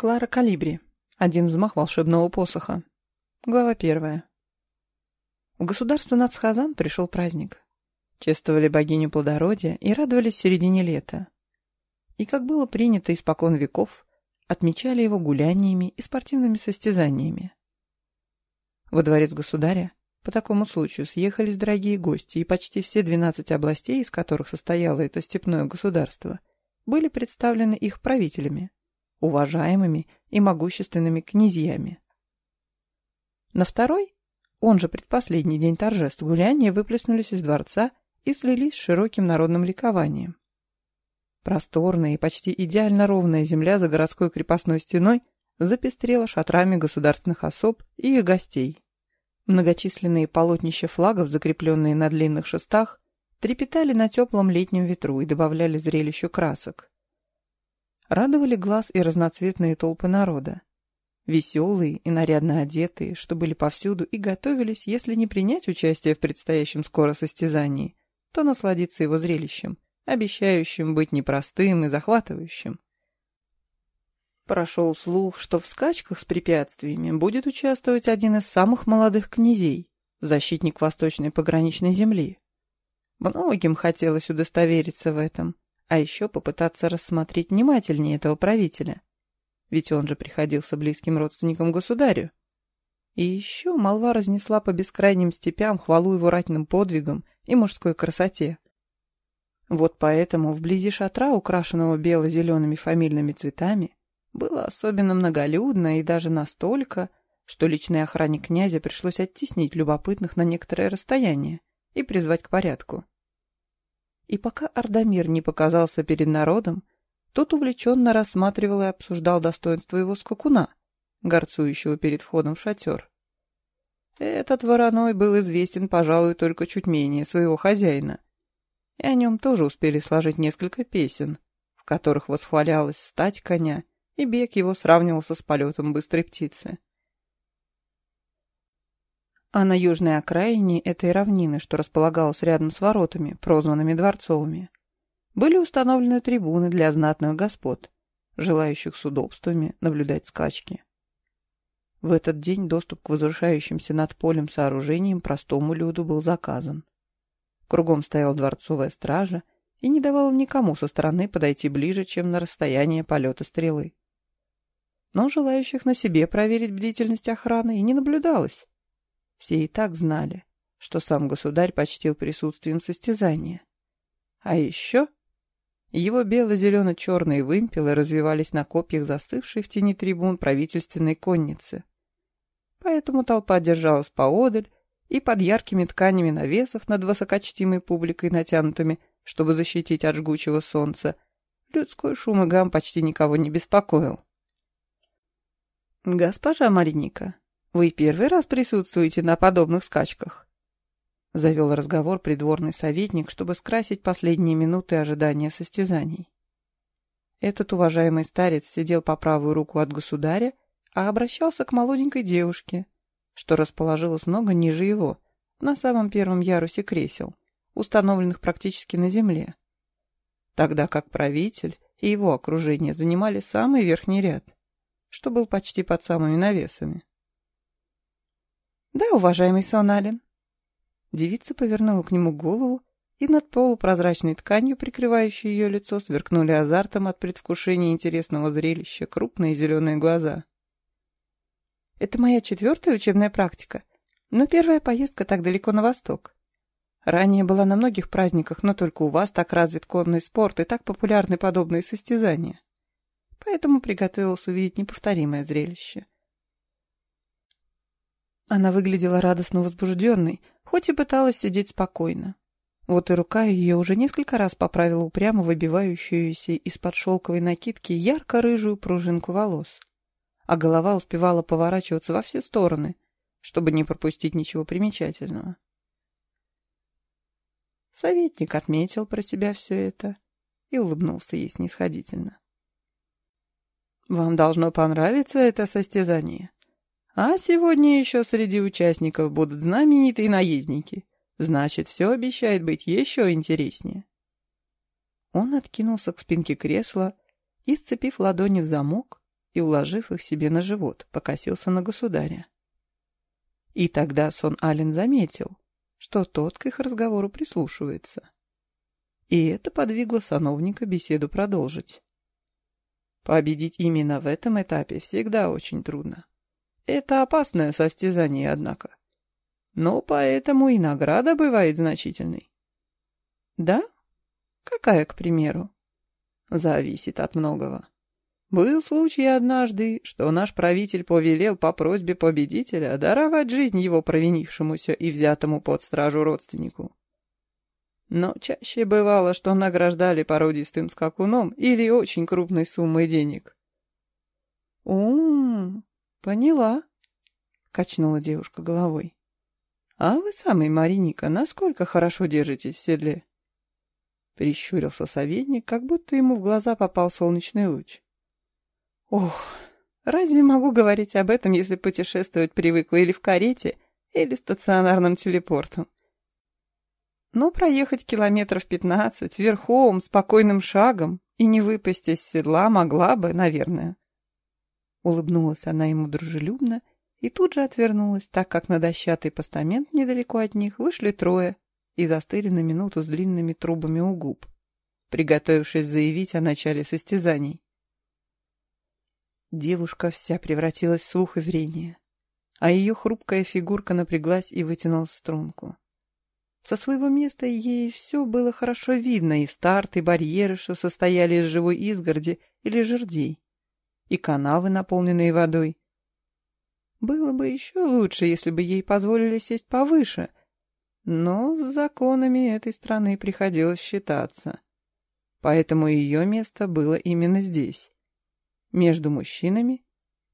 Клара Калибри. Один взмах волшебного посоха. Глава первая. В государство Нацхазан пришел праздник. Чествовали богиню плодородия и радовались середине лета. И, как было принято испокон веков, отмечали его гуляниями и спортивными состязаниями. Во дворец государя по такому случаю съехались дорогие гости, и почти все 12 областей, из которых состояло это степное государство, были представлены их правителями, уважаемыми и могущественными князьями. На второй, он же предпоследний день торжеств гуляния, выплеснулись из дворца и слились с широким народным ликованием. Просторная и почти идеально ровная земля за городской крепостной стеной запестрела шатрами государственных особ и их гостей. Многочисленные полотнища флагов, закрепленные на длинных шестах, трепетали на теплом летнем ветру и добавляли зрелищу красок. Радовали глаз и разноцветные толпы народа. Веселые и нарядно одетые, что были повсюду и готовились, если не принять участие в предстоящем скоро состязании, то насладиться его зрелищем, обещающим быть непростым и захватывающим. Прошел слух, что в скачках с препятствиями будет участвовать один из самых молодых князей, защитник восточной пограничной земли. Многим хотелось удостовериться в этом, а еще попытаться рассмотреть внимательнее этого правителя. Ведь он же приходился близким родственником государю. И еще молва разнесла по бескрайним степям хвалу его ратным подвигам и мужской красоте. Вот поэтому вблизи шатра, украшенного бело-зелеными фамильными цветами, было особенно многолюдно и даже настолько, что личной охране князя пришлось оттеснить любопытных на некоторое расстояние и призвать к порядку. И пока Ардамир не показался перед народом, тот увлеченно рассматривал и обсуждал достоинство его скакуна, горцующего перед входом в шатер. Этот вороной был известен, пожалуй, только чуть менее своего хозяина. И о нем тоже успели сложить несколько песен, в которых восхвалялась стать коня, и бег его сравнивался с полетом быстрой птицы а на южной окраине этой равнины, что располагалась рядом с воротами, прозванными дворцовыми, были установлены трибуны для знатных господ, желающих с удобствами наблюдать скачки. В этот день доступ к возвышающимся над полем сооружениям простому люду был заказан. Кругом стояла дворцовая стража и не давала никому со стороны подойти ближе, чем на расстояние полета стрелы. Но желающих на себе проверить бдительность охраны и не наблюдалось. Все и так знали, что сам государь почтил присутствием состязания. А еще его бело-зелено-черные вымпелы развивались на копьях застывшей в тени трибун правительственной конницы. Поэтому толпа держалась поодаль и под яркими тканями навесов над высокочтимой публикой натянутыми, чтобы защитить от жгучего солнца, людской шум и гам почти никого не беспокоил. «Госпожа Мариника, вы первый раз присутствуете на подобных скачках?» Завел разговор придворный советник, чтобы скрасить последние минуты ожидания состязаний. Этот уважаемый старец сидел по правую руку от государя, а обращался к молоденькой девушке, что расположилось много ниже его, на самом первом ярусе кресел, установленных практически на земле. Тогда как правитель и его окружение занимали самый верхний ряд, что был почти под самыми навесами. «Да, уважаемый Соналин». Девица повернула к нему голову, и над полупрозрачной тканью, прикрывающей ее лицо, сверкнули азартом от предвкушения интересного зрелища крупные зеленые глаза. «Это моя четвертая учебная практика, но первая поездка так далеко на восток. Ранее была на многих праздниках, но только у вас так развит конный спорт и так популярны подобные состязания. Поэтому приготовилась увидеть неповторимое зрелище». Она выглядела радостно возбужденной, хоть и пыталась сидеть спокойно. Вот и рука ее уже несколько раз поправила упрямо выбивающуюся из-под шелковой накидки ярко-рыжую пружинку волос. А голова успевала поворачиваться во все стороны, чтобы не пропустить ничего примечательного. Советник отметил про себя все это и улыбнулся ей снисходительно. «Вам должно понравиться это состязание», а сегодня еще среди участников будут знаменитые наездники. Значит, все обещает быть еще интереснее. Он откинулся к спинке кресла и, сцепив ладони в замок, и, уложив их себе на живот, покосился на государя. И тогда сон Ален заметил, что тот к их разговору прислушивается. И это подвигло сановника беседу продолжить. Победить именно в этом этапе всегда очень трудно. Это опасное состязание, однако. Но поэтому и награда бывает значительной. Да? Какая, к примеру? Зависит от многого. Был случай однажды, что наш правитель повелел по просьбе победителя даровать жизнь его провинившемуся и взятому под стражу родственнику. Но чаще бывало, что награждали породистым скакуном или очень крупной суммой денег. «Ум, поняла», — качнула девушка головой. «А вы сами, Мариника, насколько хорошо держитесь в седле?» Прищурился советник, как будто ему в глаза попал солнечный луч. «Ох, разве могу говорить об этом, если путешествовать привыкла или в карете, или стационарным телепортом?» Но проехать километров пятнадцать верхом, спокойным шагом и не выпасть из седла могла бы, наверное. Улыбнулась она ему дружелюбно и тут же отвернулась, так как на дощатый постамент недалеко от них вышли трое и застыли на минуту с длинными трубами у губ, приготовившись заявить о начале состязаний. Девушка вся превратилась в слух и зрение, а ее хрупкая фигурка напряглась и вытянула струнку. Со своего места ей все было хорошо видно, и старт, и барьеры, что состояли из живой изгороди или жердей, и канавы, наполненные водой. Было бы еще лучше, если бы ей позволили сесть повыше, но с законами этой страны приходилось считаться. Поэтому ее место было именно здесь, между мужчинами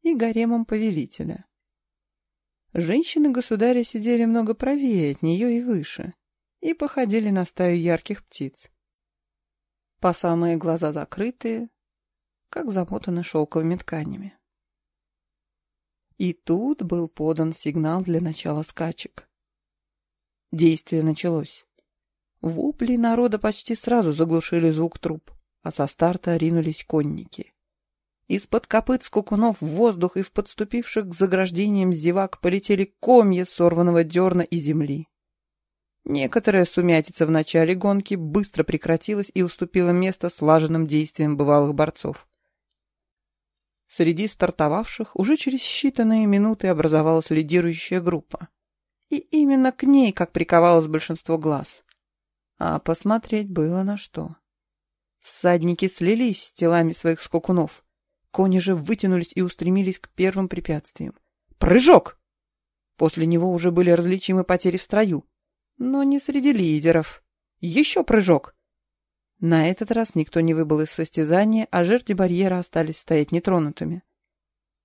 и гаремом повелителя. Женщины государя сидели много правее от нее и выше и походили на стаю ярких птиц. По самые глаза закрытые, как замотаны шелковыми тканями. И тут был подан сигнал для начала скачек. Действие началось. Вопли народа почти сразу заглушили звук труп, а со старта ринулись конники. Из-под копыт скукунов в воздух и в подступивших к заграждениям зевак полетели комья сорванного дерна и земли. Некоторая сумятица в начале гонки быстро прекратилась и уступила место слаженным действиям бывалых борцов. Среди стартовавших уже через считанные минуты образовалась лидирующая группа. И именно к ней, как приковалось большинство глаз. А посмотреть было на что. Всадники слились с телами своих скакунов. Кони же вытянулись и устремились к первым препятствиям. Прыжок! После него уже были различимы потери в строю но не среди лидеров. Еще прыжок. На этот раз никто не выбыл из состязания, а жерди барьера остались стоять нетронутыми.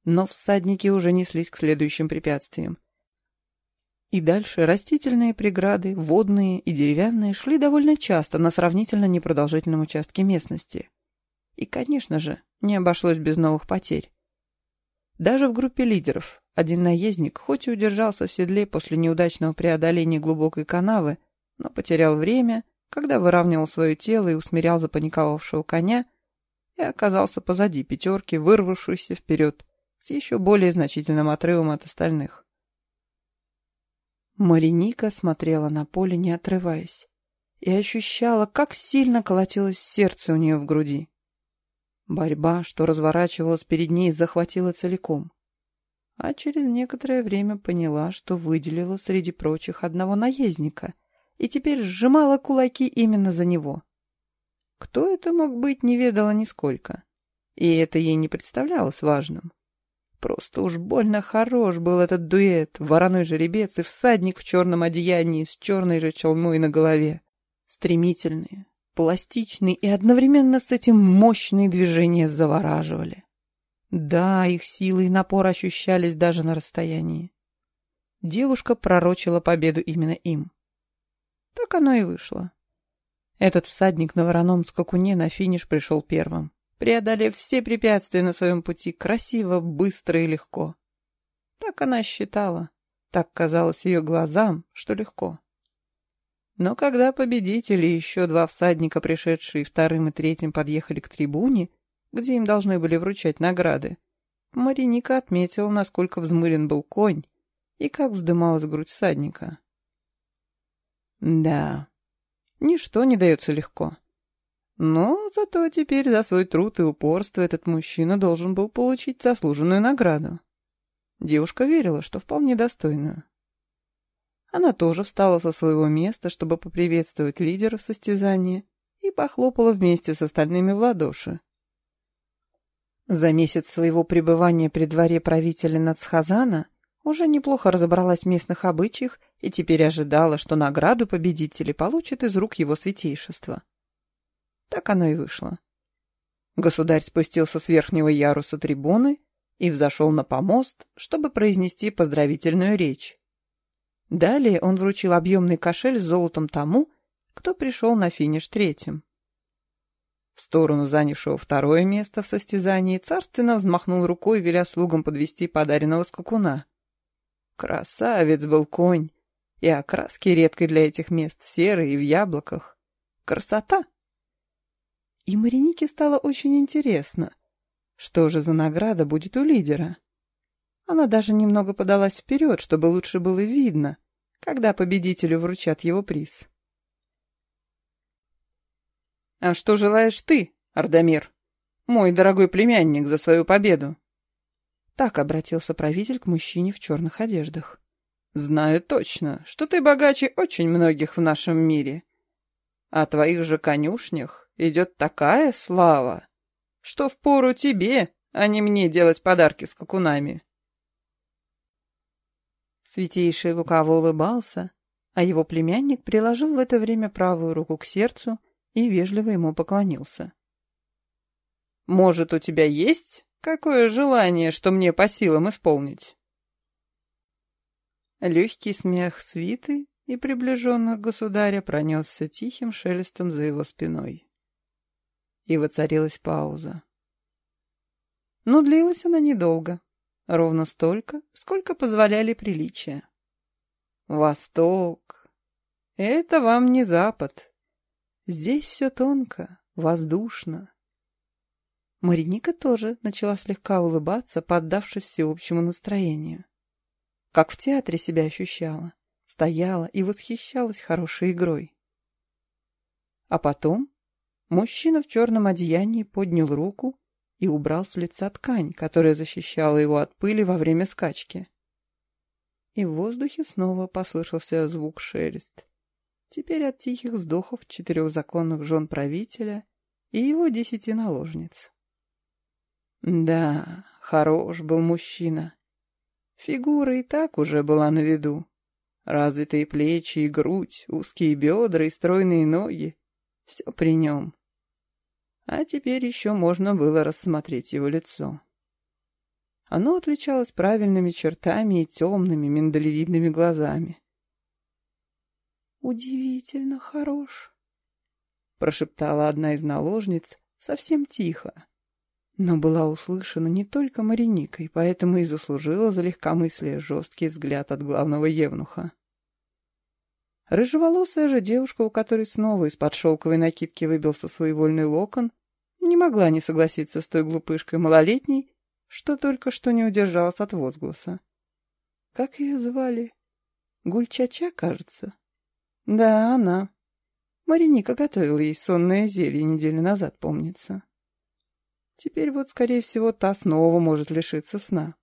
Но всадники уже неслись к следующим препятствиям. И дальше растительные преграды, водные и деревянные шли довольно часто на сравнительно непродолжительном участке местности. И, конечно же, не обошлось без новых потерь. Даже в группе лидеров один наездник, хоть и удержался в седле после неудачного преодоления глубокой канавы, но потерял время, когда выравнивал свое тело и усмирял запаниковавшего коня, и оказался позади пятерки, вырвавшейся вперед, с еще более значительным отрывом от остальных. Мариника смотрела на поле, не отрываясь, и ощущала, как сильно колотилось сердце у нее в груди. Борьба, что разворачивалась перед ней, захватила целиком а через некоторое время поняла, что выделила среди прочих одного наездника и теперь сжимала кулаки именно за него. Кто это мог быть, не ведала нисколько. И это ей не представлялось важным. Просто уж больно хорош был этот дуэт, вороной жеребец и всадник в черном одеянии с черной же челмой на голове. Стремительные, пластичные и одновременно с этим мощные движения завораживали. Да, их силы и напор ощущались даже на расстоянии. Девушка пророчила победу именно им. Так оно и вышло. Этот всадник на вороном скакуне на финиш пришел первым, преодолев все препятствия на своем пути красиво, быстро и легко. Так она считала, так казалось ее глазам, что легко. Но когда победители и еще два всадника, пришедшие вторым и третьим, подъехали к трибуне, где им должны были вручать награды, Мариника отметила, насколько взмылен был конь и как вздымалась грудь всадника. Да, ничто не дается легко. Но зато теперь за свой труд и упорство этот мужчина должен был получить заслуженную награду. Девушка верила, что вполне достойную. Она тоже встала со своего места, чтобы поприветствовать лидера состязания, и похлопала вместе с остальными в ладоши. За месяц своего пребывания при дворе правителя Нацхазана уже неплохо разобралась в местных обычаях и теперь ожидала, что награду победители получат из рук его святейшества. Так оно и вышло. Государь спустился с верхнего яруса трибуны и взошел на помост, чтобы произнести поздравительную речь. Далее он вручил объемный кошель с золотом тому, кто пришел на финиш третьим. В сторону занявшего второе место в состязании царственно взмахнул рукой, веля слугам подвести подаренного скакуна. Красавец был конь, и окраски редкой для этих мест, серые и в яблоках. Красота! И Маринике стало очень интересно, что же за награда будет у лидера. Она даже немного подалась вперед, чтобы лучше было видно, когда победителю вручат его приз. «А что желаешь ты, Ардамир, мой дорогой племянник, за свою победу?» Так обратился правитель к мужчине в черных одеждах. «Знаю точно, что ты богаче очень многих в нашем мире. О твоих же конюшнях идет такая слава, что впору тебе, а не мне делать подарки с кокунами». Святейший лукаво улыбался, а его племянник приложил в это время правую руку к сердцу и вежливо ему поклонился. «Может, у тебя есть какое желание, что мне по силам исполнить?» Легкий смех свиты и приближенных государя пронесся тихим шелестом за его спиной. И воцарилась пауза. Но длилась она недолго, ровно столько, сколько позволяли приличия. Восток — это вам не Запад, Здесь все тонко, воздушно. Мариника тоже начала слегка улыбаться, поддавшись всеобщему настроению. Как в театре себя ощущала, стояла и восхищалась хорошей игрой. А потом мужчина в черном одеянии поднял руку и убрал с лица ткань, которая защищала его от пыли во время скачки. И в воздухе снова послышался звук шелест. Теперь от тихих вздохов четырех законных жен правителя и его десяти наложниц. Да, хорош был мужчина. Фигура и так уже была на виду. Развитые плечи и грудь, узкие бедра и стройные ноги — все при нем. А теперь еще можно было рассмотреть его лицо. Оно отличалось правильными чертами и темными миндалевидными глазами. «Удивительно хорош», — прошептала одна из наложниц совсем тихо, но была услышана не только Мариникой, поэтому и заслужила за легкомыслие жесткий взгляд от главного евнуха. Рыжеволосая же девушка, у которой снова из-под шелковой накидки выбился своевольный локон, не могла не согласиться с той глупышкой малолетней, что только что не удержалась от возгласа. Как ее звали? Гульчача, кажется. Да, она. Мариника готовила ей сонное зелье неделю назад, помнится. Теперь вот, скорее всего, та снова может лишиться сна.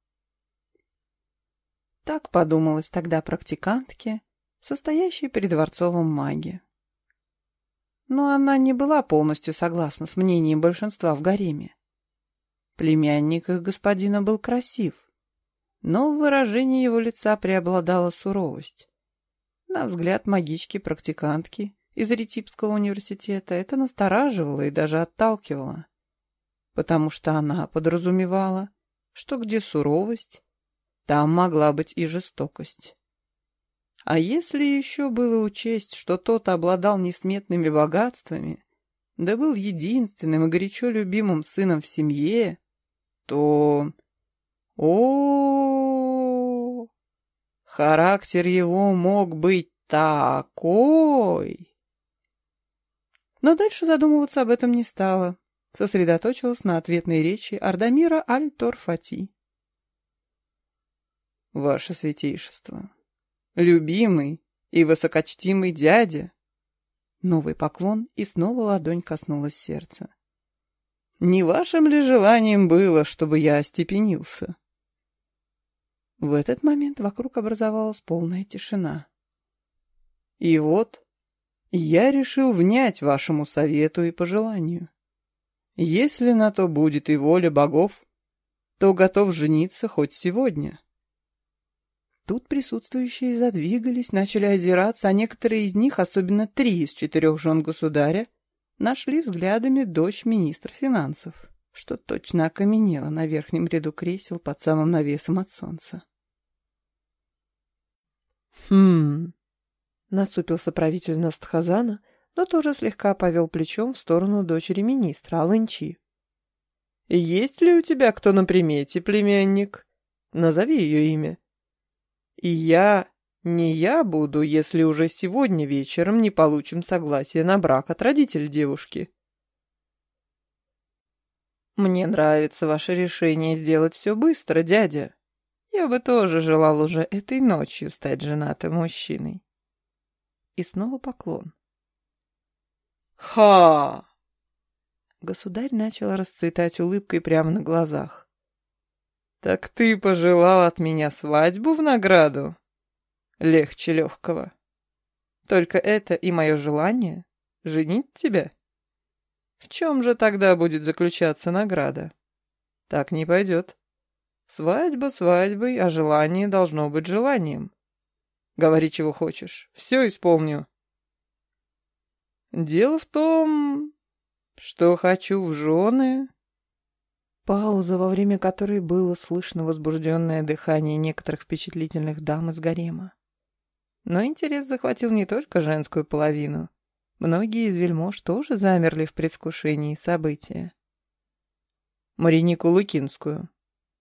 Так подумалось тогда практикантке, состоящей при дворцовом маге. Но она не была полностью согласна с мнением большинства в гареме. Племянник их господина был красив, но в выражении его лица преобладала суровость. На взгляд магички-практикантки из Ретипского университета это настораживало и даже отталкивало, потому что она подразумевала, что где суровость, там могла быть и жестокость. А если еще было учесть, что тот обладал несметными богатствами, да был единственным и горячо любимым сыном в семье, то... О, Характер его мог быть такой. Но дальше задумываться об этом не стала. Сосредоточилась на ответной речи Ардамира Аль-Торфати, ваше святейшество, любимый и высокочтимый дядя. Новый поклон, и снова ладонь коснулась сердца. Не вашим ли желанием было, чтобы я остепенился? В этот момент вокруг образовалась полная тишина. И вот я решил внять вашему совету и пожеланию. Если на то будет и воля богов, то готов жениться хоть сегодня. Тут присутствующие задвигались, начали озираться, а некоторые из них, особенно три из четырех жен государя, нашли взглядами дочь министра финансов, что точно окаменело на верхнем ряду кресел под самым навесом от солнца. «Хм...» — насупился правитель Настхазана, но тоже слегка повел плечом в сторону дочери министра, Алынчи. «Есть ли у тебя кто на примете, племянник? Назови ее имя». И я... Не я буду, если уже сегодня вечером не получим согласие на брак от родителей девушки. Мне нравится ваше решение сделать все быстро, дядя. Я бы тоже желал уже этой ночью стать женатым мужчиной. И снова поклон. Ха! Государь начал расцветать улыбкой прямо на глазах. «Так ты пожелал от меня свадьбу в награду?» «Легче легкого. Только это и мое желание — женить тебя?» «В чем же тогда будет заключаться награда?» «Так не пойдет. Свадьба свадьбой, а желание должно быть желанием. Говори, чего хочешь. Все исполню». «Дело в том, что хочу в жены Пауза, во время которой было слышно возбужденное дыхание некоторых впечатлительных дам из гарема. Но интерес захватил не только женскую половину. Многие из вельмож тоже замерли в предвкушении события. «Маринику Лукинскую»,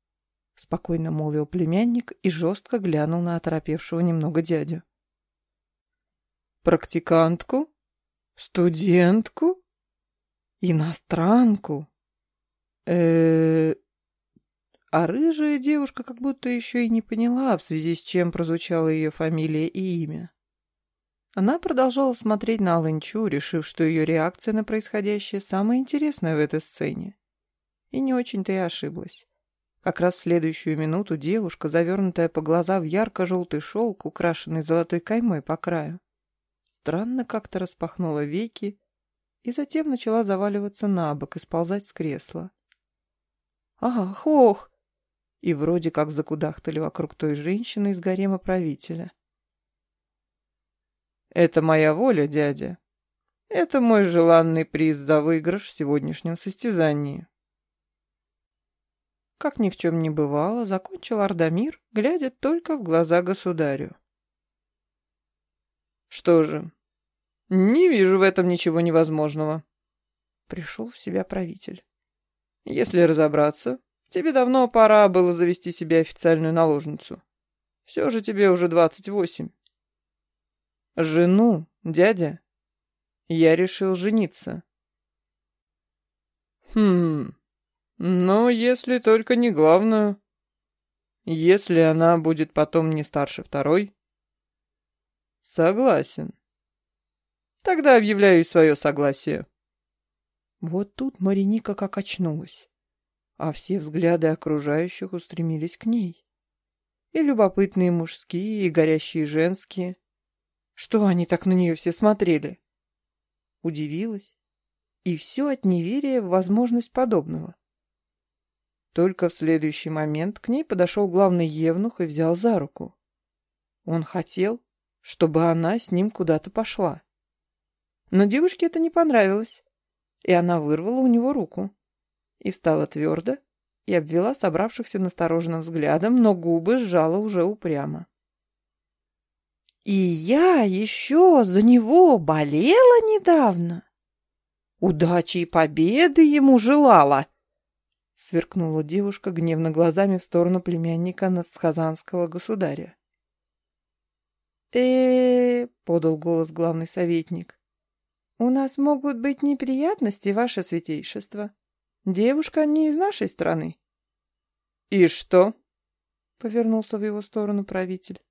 — спокойно молвил племянник и жестко глянул на оторопевшего немного дядю. «Практикантку? Студентку? Иностранку?» э А рыжая девушка как будто еще и не поняла, в связи с чем прозвучала ее фамилия и имя. Она продолжала смотреть на Алынчу, решив, что ее реакция на происходящее самая интересная в этой сцене. И не очень-то и ошиблась. Как раз в следующую минуту девушка, завернутая по глаза в ярко-желтый шелк, украшенный золотой каймой по краю, странно как-то распахнула веки и затем начала заваливаться на бок и сползать с кресла. «Ах, ох!» И вроде как закудахтали вокруг той женщины из гарема правителя. «Это моя воля, дядя. Это мой желанный приз за выигрыш в сегодняшнем состязании». Как ни в чем не бывало, закончил Ардамир, глядя только в глаза государю. «Что же, не вижу в этом ничего невозможного», — пришел в себя правитель. Если разобраться, тебе давно пора было завести себе официальную наложницу. Все же тебе уже двадцать восемь. Жену, дядя. Я решил жениться. Хм, но если только не главную. Если она будет потом не старше второй. Согласен. Тогда объявляю свое согласие. Вот тут Мариника как очнулась, а все взгляды окружающих устремились к ней. И любопытные мужские, и горящие женские. Что они так на нее все смотрели? Удивилась. И все от неверия в возможность подобного. Только в следующий момент к ней подошел главный евнух и взял за руку. Он хотел, чтобы она с ним куда-то пошла. Но девушке это не понравилось и она вырвала у него руку. И встала твердо, и обвела собравшихся настороженным взглядом, но губы сжала уже упрямо. «И я еще за него болела недавно. Удачи и победы ему желала!» Сверкнула девушка гневно глазами в сторону племянника надсхазанского государя. Э, подал голос главный советник. «У нас могут быть неприятности, ваше святейшество. Девушка не из нашей страны». «И что?» — повернулся в его сторону правитель.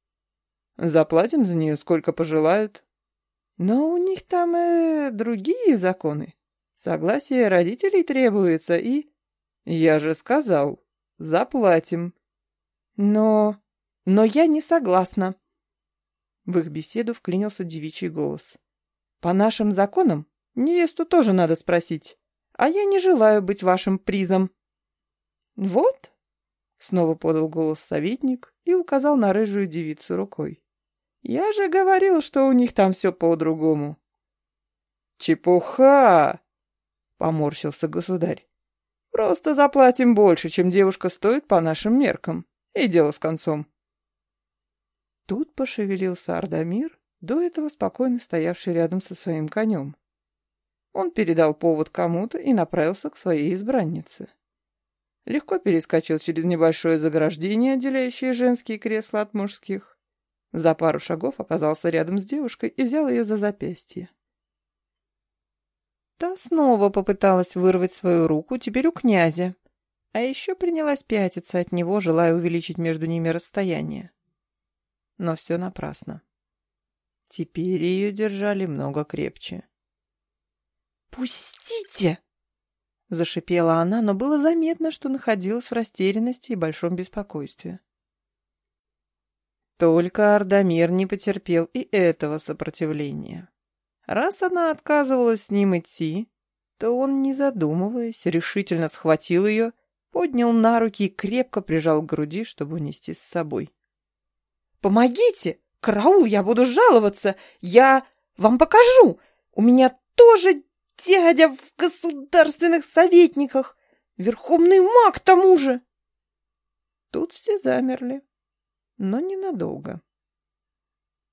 «Заплатим за нее, сколько пожелают. Но у них там э, другие законы. Согласие родителей требуется, и...» «Я же сказал, заплатим». «Но... но я не согласна». В их беседу вклинился девичий голос. «По нашим законам невесту тоже надо спросить, а я не желаю быть вашим призом». «Вот», — снова подал голос советник и указал на рыжую девицу рукой. «Я же говорил, что у них там все по-другому». «Чепуха!» — поморщился государь. «Просто заплатим больше, чем девушка стоит по нашим меркам, и дело с концом». Тут пошевелился Ардамир, до этого спокойно стоявший рядом со своим конем. Он передал повод кому-то и направился к своей избраннице. Легко перескочил через небольшое заграждение, отделяющее женские кресла от мужских. За пару шагов оказался рядом с девушкой и взял ее за запястье. Та снова попыталась вырвать свою руку, теперь у князя, а еще принялась пятиться от него, желая увеличить между ними расстояние. Но все напрасно. Теперь ее держали много крепче. «Пустите!» — зашипела она, но было заметно, что находилась в растерянности и большом беспокойстве. Только Ардамир не потерпел и этого сопротивления. Раз она отказывалась с ним идти, то он, не задумываясь, решительно схватил ее, поднял на руки и крепко прижал к груди, чтобы унести с собой. «Помогите! Караул, я буду жаловаться! Я вам покажу! У меня тоже дядя в государственных советниках! Верховный маг тому же!» Тут все замерли, но ненадолго.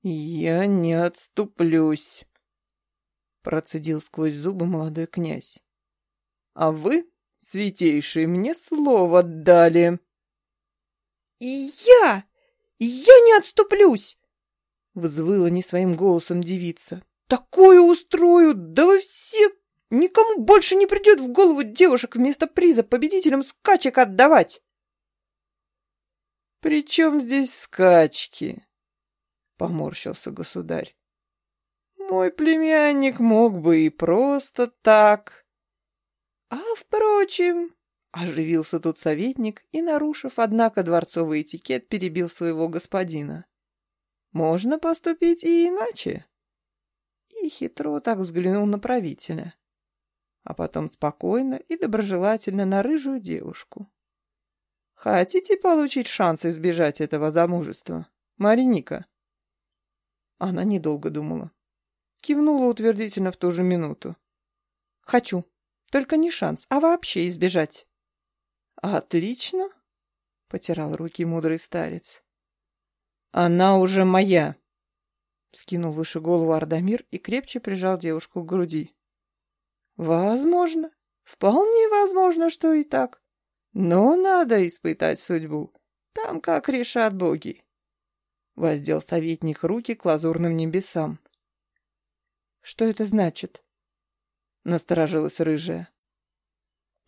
«Я не отступлюсь», — процедил сквозь зубы молодой князь. «А вы, святейшие, мне слово дали». «И я!» «Я не отступлюсь!» — взвыла не своим голосом девица. «Такое устрою! Да вы все... Никому больше не придет в голову девушек вместо приза победителям скачек отдавать!» «При чем здесь скачки?» — поморщился государь. «Мой племянник мог бы и просто так. А, впрочем, Оживился тут советник и, нарушив, однако, дворцовый этикет, перебил своего господина. «Можно поступить и иначе». И хитро так взглянул на правителя, а потом спокойно и доброжелательно на рыжую девушку. «Хотите получить шанс избежать этого замужества, Мариника?» Она недолго думала. Кивнула утвердительно в ту же минуту. «Хочу. Только не шанс, а вообще избежать». «Отлично!» — потирал руки мудрый старец. «Она уже моя!» Скинул выше голову Ардамир и крепче прижал девушку к груди. «Возможно. Вполне возможно, что и так. Но надо испытать судьбу. Там как решат боги». Воздел советник руки к лазурным небесам. «Что это значит?» Насторожилась рыжая.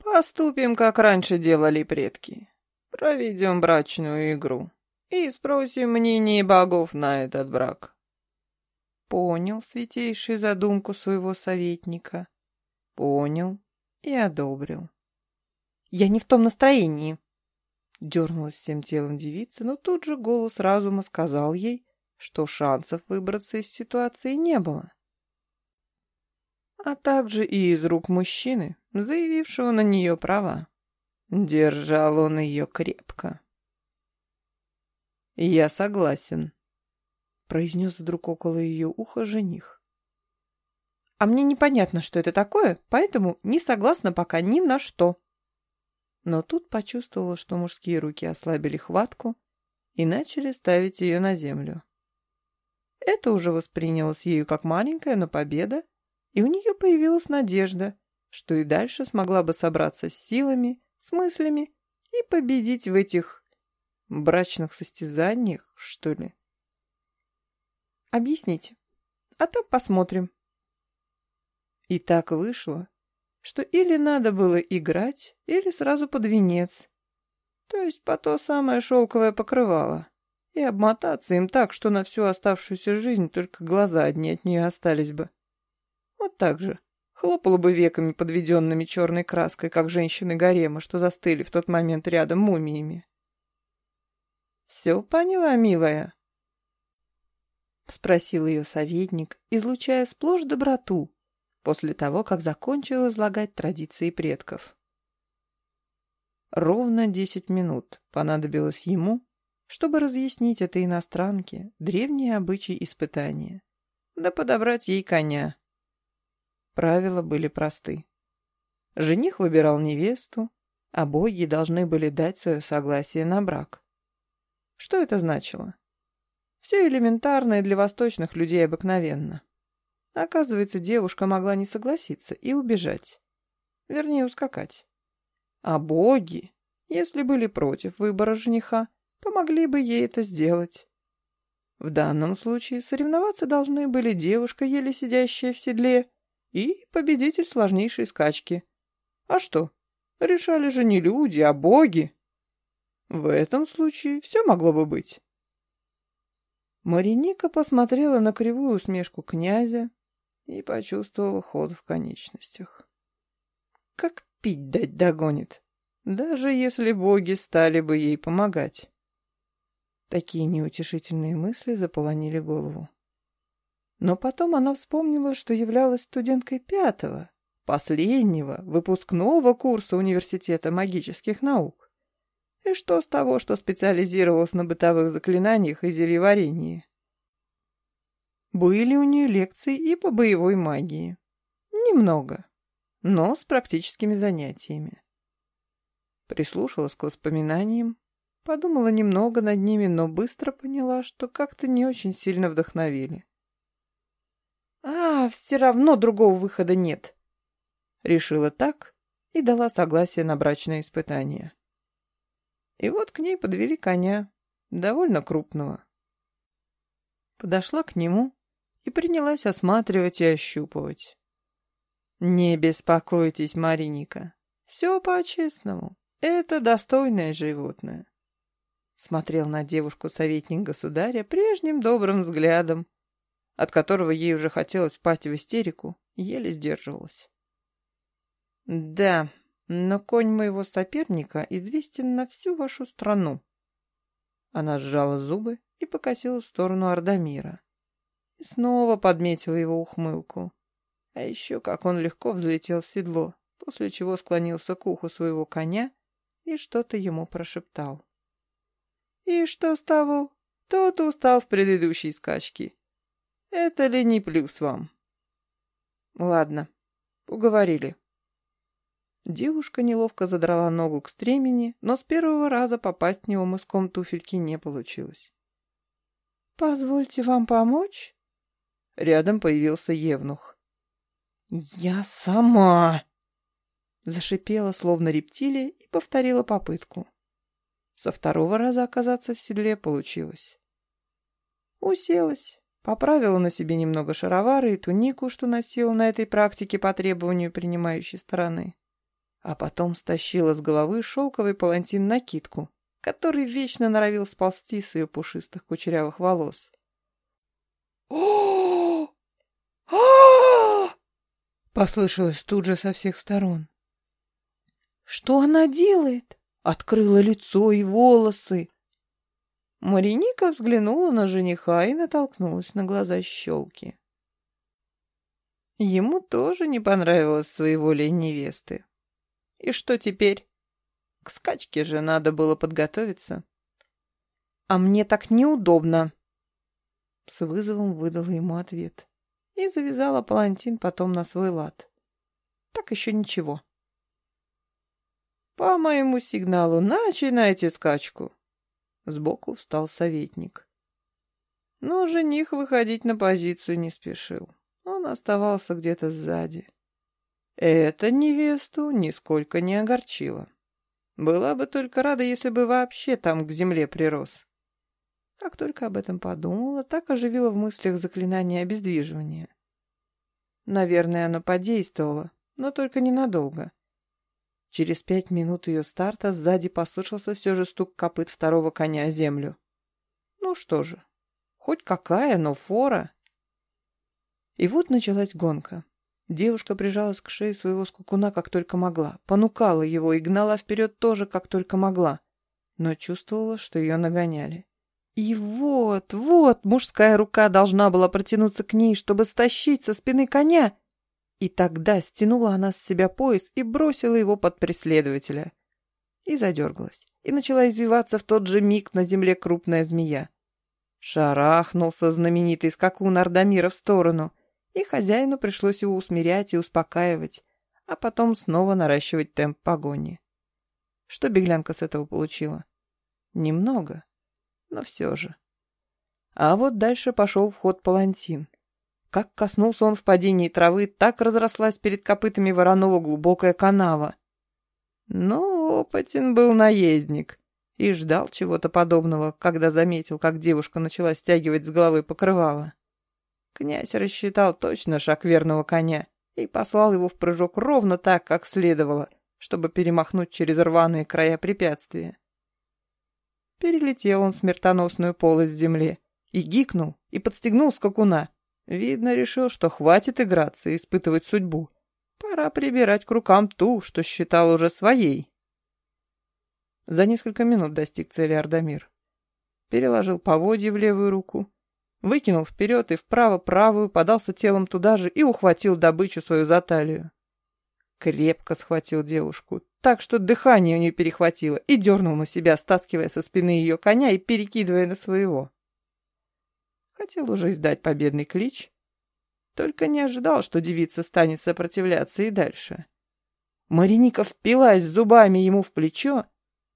Поступим, как раньше делали предки. Проведем брачную игру и спросим мнение богов на этот брак. Понял святейший задумку своего советника. Понял и одобрил. Я не в том настроении. Дернулась всем телом девица, но тут же голос разума сказал ей, что шансов выбраться из ситуации не было а также и из рук мужчины, заявившего на нее права. Держал он ее крепко. «Я согласен», — произнес вдруг около ее уха жених. «А мне непонятно, что это такое, поэтому не согласна пока ни на что». Но тут почувствовала, что мужские руки ослабили хватку и начали ставить ее на землю. Это уже воспринялось ею как маленькая, но победа, и у нее появилась надежда, что и дальше смогла бы собраться с силами, с мыслями и победить в этих брачных состязаниях, что ли. Объясните, а там посмотрим. И так вышло, что или надо было играть, или сразу под венец. То есть по то самое шелковое покрывало. И обмотаться им так, что на всю оставшуюся жизнь только глаза одни от нее остались бы. Вот так же. Хлопала бы веками, подведенными черной краской, как женщины гарема, что застыли в тот момент рядом мумиями. «Все поняла, милая?» — спросил ее советник, излучая сплошь доброту, после того, как закончил излагать традиции предков. Ровно десять минут понадобилось ему, чтобы разъяснить этой иностранке древние обычаи испытания, да подобрать ей коня. Правила были просты. Жених выбирал невесту, а боги должны были дать свое согласие на брак. Что это значило? Все элементарное для восточных людей обыкновенно. Оказывается, девушка могла не согласиться и убежать. Вернее, ускакать. А боги, если были против выбора жениха, помогли бы ей это сделать. В данном случае соревноваться должны были девушка, еле сидящая в седле, и победитель сложнейшей скачки. А что? Решали же не люди, а боги. В этом случае все могло бы быть. Мариника посмотрела на кривую усмешку князя и почувствовала ход в конечностях. Как пить дать догонит, даже если боги стали бы ей помогать. Такие неутешительные мысли заполонили голову. Но потом она вспомнила, что являлась студенткой пятого, последнего, выпускного курса Университета магических наук. И что с того, что специализировалась на бытовых заклинаниях и зельеварении? Были у нее лекции и по боевой магии. Немного но с практическими занятиями. Прислушалась к воспоминаниям, подумала немного над ними, но быстро поняла, что как-то не очень сильно вдохновили. «А, все равно другого выхода нет!» Решила так и дала согласие на брачное испытание. И вот к ней подвели коня, довольно крупного. Подошла к нему и принялась осматривать и ощупывать. «Не беспокойтесь, Мариника. Все по-честному. Это достойное животное». Смотрел на девушку советник государя прежним добрым взглядом, от которого ей уже хотелось спать в истерику, еле сдерживалась. «Да, но конь моего соперника известен на всю вашу страну». Она сжала зубы и покосила в сторону Ардамира. И снова подметила его ухмылку. А еще как он легко взлетел в седло, после чего склонился к уху своего коня и что-то ему прошептал. «И что с того? Тот устал в предыдущей скачке. Это ли не плюс вам?» «Ладно, уговорили». Девушка неловко задрала ногу к стремени, но с первого раза попасть в него мыском туфельки не получилось. «Позвольте вам помочь?» Рядом появился Евнух. «Я сама!» Зашипела, словно рептилия, и повторила попытку. Со второго раза оказаться в седле получилось. Уселась, поправила на себе немного шаровары и тунику, что носила на этой практике по требованию принимающей стороны. А потом стащила с головы шелковый палантин-накидку, который вечно норовил сползти с ее пушистых кучерявых волос. о Послышалось тут же со всех сторон. «Что она делает?» Открыла лицо и волосы. Мариника взглянула на жениха и натолкнулась на глаза щелки. Ему тоже не понравилось своеволие невесты. И что теперь? К скачке же надо было подготовиться. «А мне так неудобно!» С вызовом выдала ему ответ и завязала палантин потом на свой лад. Так еще ничего. «По моему сигналу начинайте скачку!» Сбоку встал советник. Но жених выходить на позицию не спешил. Он оставался где-то сзади. Это невесту нисколько не огорчило. Была бы только рада, если бы вообще там к земле прирос. Как только об этом подумала, так оживила в мыслях заклинание обездвиживания. Наверное, оно подействовало, но только ненадолго. Через пять минут ее старта сзади послышался все же стук копыт второго коня о землю. Ну что же, хоть какая, но фора. И вот началась гонка. Девушка прижалась к шее своего скукуна как только могла, понукала его и гнала вперед тоже как только могла, но чувствовала, что ее нагоняли. И вот, вот, мужская рука должна была протянуться к ней, чтобы стащить со спины коня, и тогда стянула она с себя пояс и бросила его под преследователя. И задергалась, и начала извиваться в тот же миг на земле крупная змея. Шарахнулся знаменитый скакун Ардамира в сторону, и хозяину пришлось его усмирять и успокаивать, а потом снова наращивать темп погони. Что беглянка с этого получила? Немного, но все же. А вот дальше пошел в ход палантин. Как коснулся он в падении травы, так разрослась перед копытами Воронова глубокая канава. Но опытен был наездник и ждал чего-то подобного, когда заметил, как девушка начала стягивать с головы покрывало. Князь рассчитал точно шаг верного коня и послал его в прыжок ровно так, как следовало, чтобы перемахнуть через рваные края препятствия. Перелетел он смертоносную полость земли и гикнул, и подстегнул скакуна, Видно, решил, что хватит играться и испытывать судьбу. Пора прибирать к рукам ту, что считал уже своей. За несколько минут достиг цели Ардамир. Переложил поводье в левую руку, выкинул вперед и вправо правую, подался телом туда же и ухватил добычу свою за талию. Крепко схватил девушку, так что дыхание у нее перехватило, и дернул на себя, стаскивая со спины ее коня и перекидывая на своего. Хотел уже издать победный клич, только не ожидал, что девица станет сопротивляться и дальше. Мариника впилась зубами ему в плечо,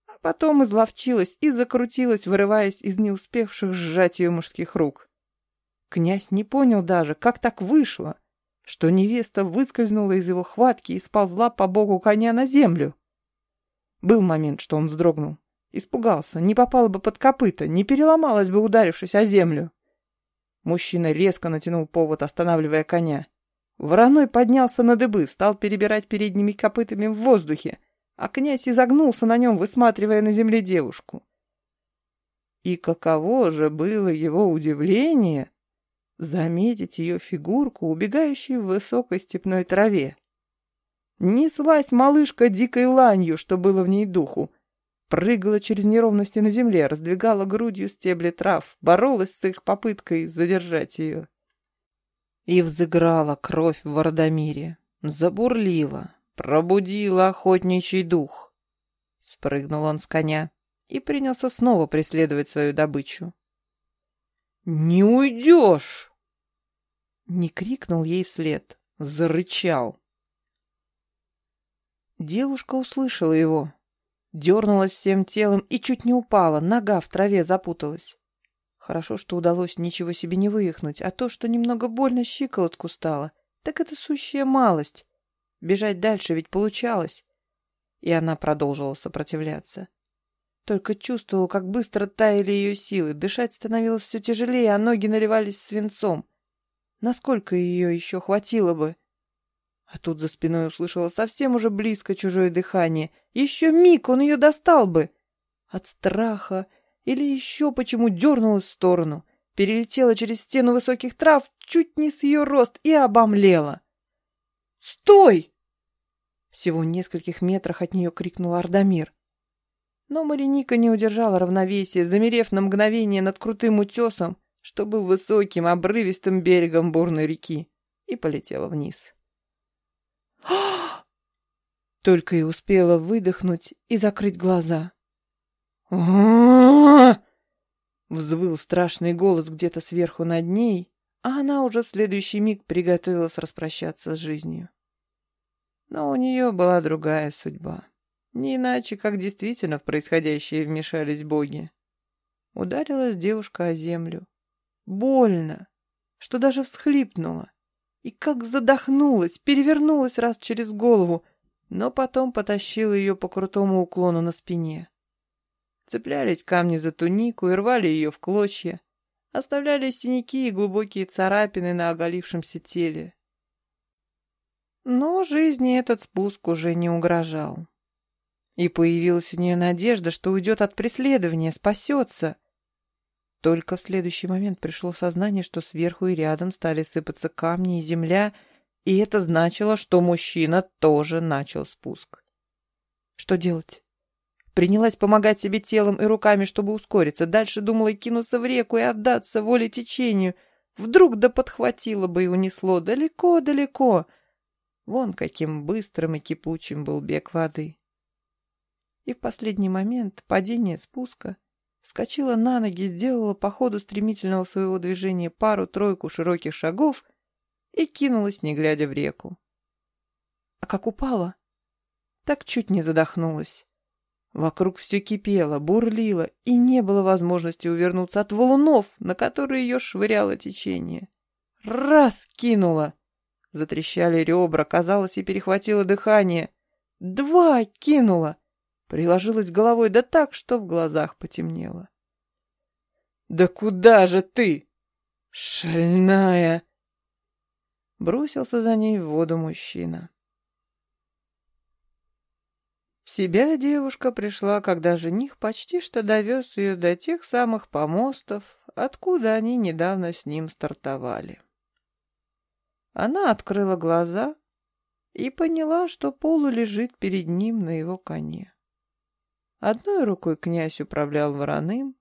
а потом изловчилась и закрутилась, вырываясь из не успевших сжать ее мужских рук. Князь не понял даже, как так вышло, что невеста выскользнула из его хватки и сползла по боку коня на землю. Был момент, что он вздрогнул. Испугался, не попала бы под копыта, не переломалась бы, ударившись о землю. Мужчина резко натянул повод, останавливая коня. Вороной поднялся на дыбы, стал перебирать передними копытами в воздухе, а князь изогнулся на нем, высматривая на земле девушку. И каково же было его удивление заметить ее фигурку, убегающую в высокой степной траве. Неслась малышка дикой ланью, что было в ней духу, прыгала через неровности на земле, раздвигала грудью стебли трав, боролась с их попыткой задержать ее. И взыграла кровь в Вардамире, забурлила, пробудила охотничий дух. Спрыгнул он с коня и принялся снова преследовать свою добычу. «Не уйдешь!» Не крикнул ей вслед, зарычал. Девушка услышала его, Дернулась всем телом и чуть не упала, нога в траве запуталась. Хорошо, что удалось ничего себе не вывихнуть, а то, что немного больно щиколотку стало, так это сущая малость. Бежать дальше ведь получалось. И она продолжила сопротивляться. Только чувствовал, как быстро таяли ее силы, дышать становилось все тяжелее, а ноги наливались свинцом. Насколько ее еще хватило бы? А тут за спиной услышала совсем уже близко чужое дыхание. Еще миг он ее достал бы. От страха или еще почему дернулась в сторону, перелетела через стену высоких трав, чуть не с ее рост и обомлела. «Стой!» Всего в нескольких метрах от нее крикнул Ардамир. Но Мариника не удержала равновесия, замерев на мгновение над крутым утесом, что был высоким, обрывистым берегом бурной реки, и полетела вниз. Только и успела выдохнуть и закрыть глаза. Взвыл страшный голос где-то сверху над ней, а она уже в следующий миг приготовилась распрощаться с жизнью. Но у нее была другая судьба. Не иначе, как действительно в происходящее вмешались боги. Ударилась девушка о землю. Больно, что даже всхлипнула и как задохнулась, перевернулась раз через голову, но потом потащила ее по крутому уклону на спине. Цеплялись камни за тунику и рвали ее в клочья, оставляли синяки и глубокие царапины на оголившемся теле. Но жизни этот спуск уже не угрожал. И появилась у нее надежда, что уйдет от преследования, спасется. Только в следующий момент пришло сознание, что сверху и рядом стали сыпаться камни и земля, и это значило, что мужчина тоже начал спуск. Что делать? Принялась помогать себе телом и руками, чтобы ускориться. Дальше думала кинуться в реку и отдаться воле течению. Вдруг да подхватило бы и унесло далеко-далеко. Вон каким быстрым и кипучим был бег воды. И в последний момент падение спуска скочила на ноги, сделала по ходу стремительного своего движения пару-тройку широких шагов и кинулась, не глядя в реку. А как упала, так чуть не задохнулась. Вокруг все кипело, бурлило, и не было возможности увернуться от валунов, на которые ее швыряло течение. Раз кинула! Затрещали ребра, казалось, и перехватило дыхание. Два кинула! Приложилась головой да так, что в глазах потемнело. «Да куда же ты? Шальная!» Бросился за ней в воду мужчина себя девушка пришла, когда жених почти что довез ее до тех самых помостов, откуда они недавно с ним стартовали. Она открыла глаза и поняла, что Полу лежит перед ним на его коне. Одной рукой князь управлял вороным,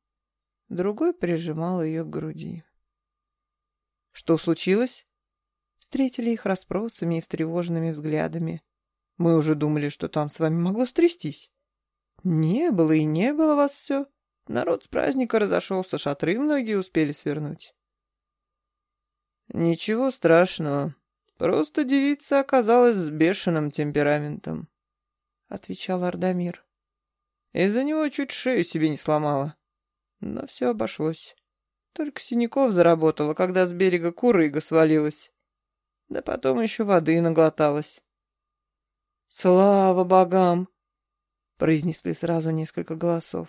другой прижимал ее к груди. «Что случилось?» Встретили их расспросами и встревоженными взглядами. Мы уже думали, что там с вами могло стрястись. Не было и не было вас все. Народ с праздника разошелся, шатры многие успели свернуть. Ничего страшного. Просто девица оказалась с бешеным темпераментом, — отвечал Ардамир. Из-за него чуть шею себе не сломала. Но все обошлось. Только синяков заработала, когда с берега курыга свалилась. Да потом еще воды наглоталась. «Слава богам!» — произнесли сразу несколько голосов.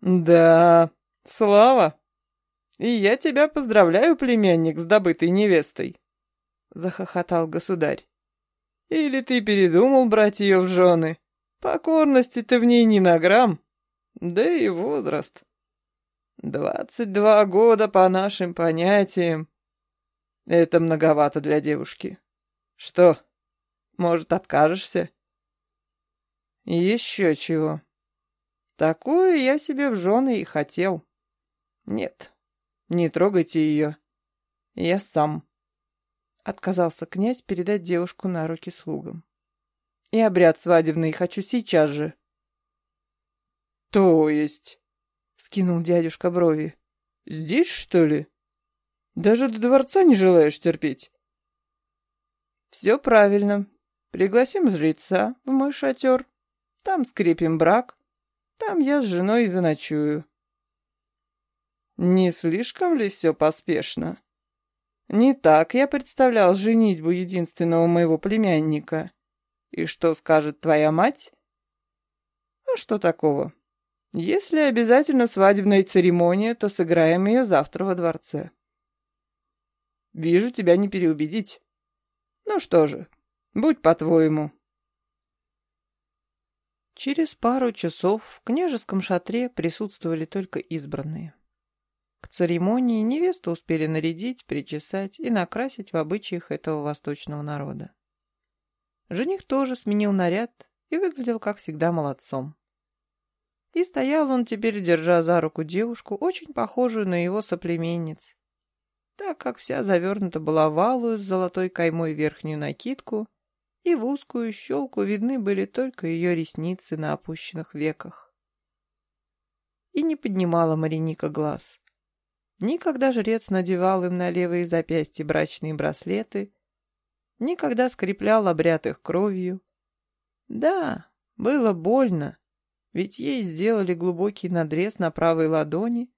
«Да, слава! И я тебя поздравляю, племянник, с добытой невестой!» — захохотал государь. «Или ты передумал брать ее в жены? Покорности-то в ней не на грамм, да и возраст. Двадцать два года по нашим понятиям. Это многовато для девушки. Что, может, откажешься? Еще чего. Такую я себе в жены и хотел. Нет, не трогайте ее. Я сам. Отказался князь передать девушку на руки слугам. И обряд свадебный хочу сейчас же. То есть? Скинул дядюшка брови. Здесь, что ли? Даже до дворца не желаешь терпеть? Все правильно, Пригласим жреца в мой шатер. Там скрепим брак. Там я с женой и заночую. Не слишком ли все поспешно? Не так я представлял женитьбу единственного моего племянника. И что скажет твоя мать? А что такого? Если обязательно свадебная церемония, то сыграем ее завтра во дворце. Вижу, тебя не переубедить. Ну что же, Будь по-твоему. Через пару часов в княжеском шатре присутствовали только избранные. К церемонии невесту успели нарядить, причесать и накрасить в обычаях этого восточного народа. Жених тоже сменил наряд и выглядел, как всегда, молодцом. И стоял он теперь, держа за руку девушку, очень похожую на его соплеменниц, так как вся завернута была в алую с золотой каймой верхнюю накидку и в узкую щелку видны были только ее ресницы на опущенных веках. И не поднимала Мариника глаз. Никогда жрец надевал им на левые запястья брачные браслеты, никогда скреплял обряд их кровью. Да, было больно, ведь ей сделали глубокий надрез на правой ладони,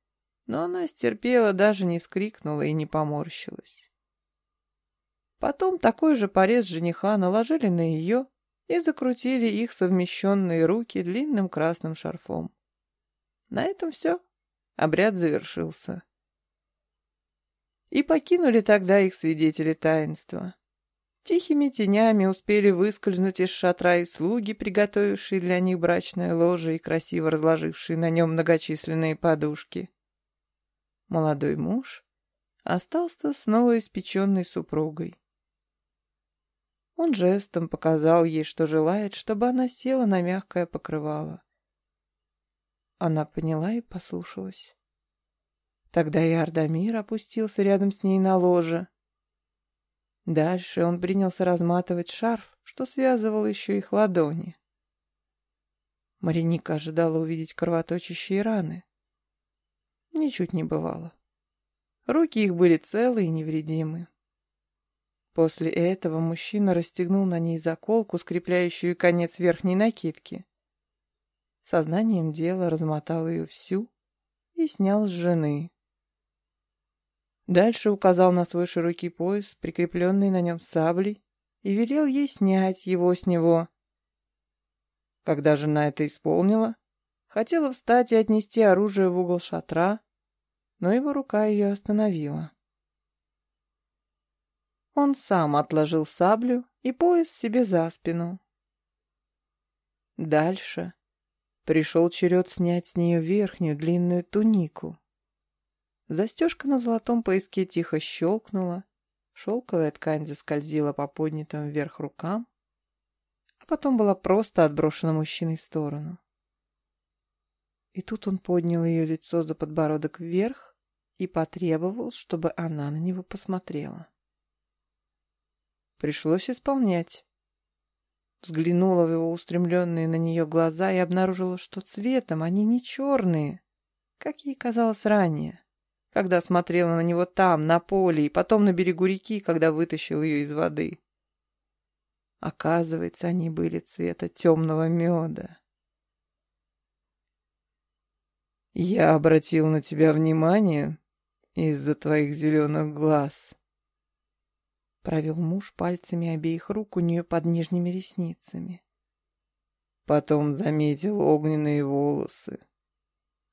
но она стерпела, даже не скрикнула и не поморщилась. Потом такой же порез жениха наложили на ее и закрутили их совмещенные руки длинным красным шарфом. На этом все. Обряд завершился. И покинули тогда их свидетели таинства. Тихими тенями успели выскользнуть из шатра и слуги, приготовившие для них брачное ложе и красиво разложившие на нем многочисленные подушки. Молодой муж остался с новоиспеченной супругой. Он жестом показал ей, что желает, чтобы она села на мягкое покрывало. Она поняла и послушалась. Тогда и Ардамир опустился рядом с ней на ложе. Дальше он принялся разматывать шарф, что связывал еще их ладони. Мариника ожидала увидеть кровоточащие раны. Ничуть не бывало. Руки их были целы и невредимы. После этого мужчина расстегнул на ней заколку, скрепляющую конец верхней накидки. Сознанием дела размотал ее всю и снял с жены. Дальше указал на свой широкий пояс, прикрепленный на нем саблей, и велел ей снять его с него. Когда жена это исполнила, хотела встать и отнести оружие в угол шатра, но его рука ее остановила. Он сам отложил саблю и пояс себе за спину. Дальше пришел черед снять с нее верхнюю длинную тунику. Застежка на золотом пояске тихо щелкнула, шелковая ткань заскользила по поднятым вверх рукам, а потом была просто отброшена мужчиной в сторону. И тут он поднял ее лицо за подбородок вверх и потребовал, чтобы она на него посмотрела. Пришлось исполнять. Взглянула в его устремленные на нее глаза и обнаружила, что цветом они не черные, как ей казалось ранее когда смотрела на него там, на поле, и потом на берегу реки, когда вытащил ее из воды. Оказывается, они были цвета темного меда. «Я обратил на тебя внимание из-за твоих зеленых глаз», — провел муж пальцами обеих рук у нее под нижними ресницами. Потом заметил огненные волосы.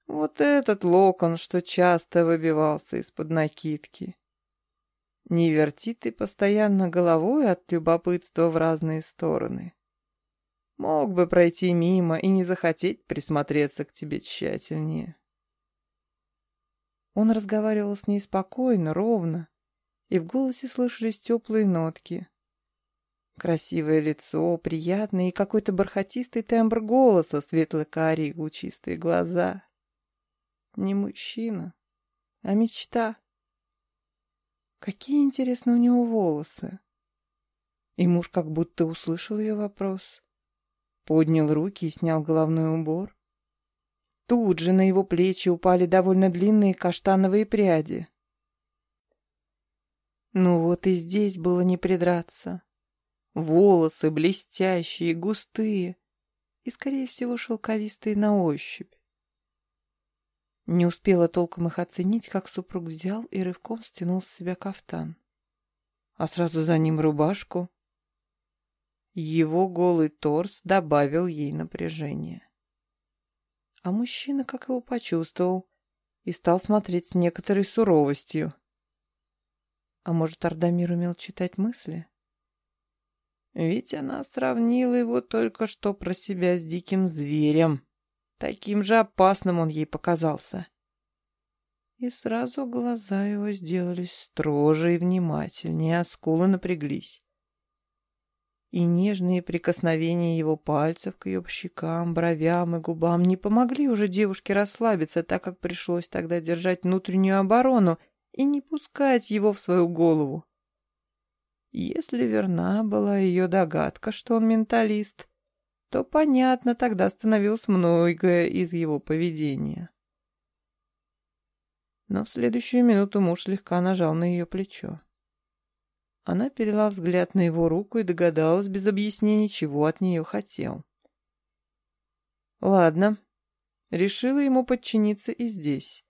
Вот этот локон, что часто выбивался из-под накидки. Не верти ты постоянно головой от любопытства в разные стороны. Мог бы пройти мимо и не захотеть присмотреться к тебе тщательнее. Он разговаривал с ней спокойно, ровно, и в голосе слышались теплые нотки. Красивое лицо, приятный и какой-то бархатистый тембр голоса, светло-карие лучистые глаза. Не мужчина, а мечта. Какие, интересно, у него волосы. И муж как будто услышал ее вопрос. Поднял руки и снял головной убор. Тут же на его плечи упали довольно длинные каштановые пряди. Ну вот и здесь было не придраться. Волосы блестящие, густые и, скорее всего, шелковистые на ощупь. Не успела толком их оценить, как супруг взял и рывком стянул с себя кафтан. А сразу за ним рубашку. Его голый торс добавил ей напряжение. А мужчина, как его почувствовал, и стал смотреть с некоторой суровостью. А может, Ардамир умел читать мысли? Ведь она сравнила его только что про себя с диким зверем. Таким же опасным он ей показался. И сразу глаза его сделались строже и внимательнее, а скулы напряглись. И нежные прикосновения его пальцев к ее щекам, бровям и губам не помогли уже девушке расслабиться, так как пришлось тогда держать внутреннюю оборону и не пускать его в свою голову. Если верна была ее догадка, что он менталист, то понятно тогда становилось многое из его поведения. Но в следующую минуту муж слегка нажал на ее плечо. Она перела взгляд на его руку и догадалась без объяснений, чего от нее хотел. Ладно, решила ему подчиниться и здесь.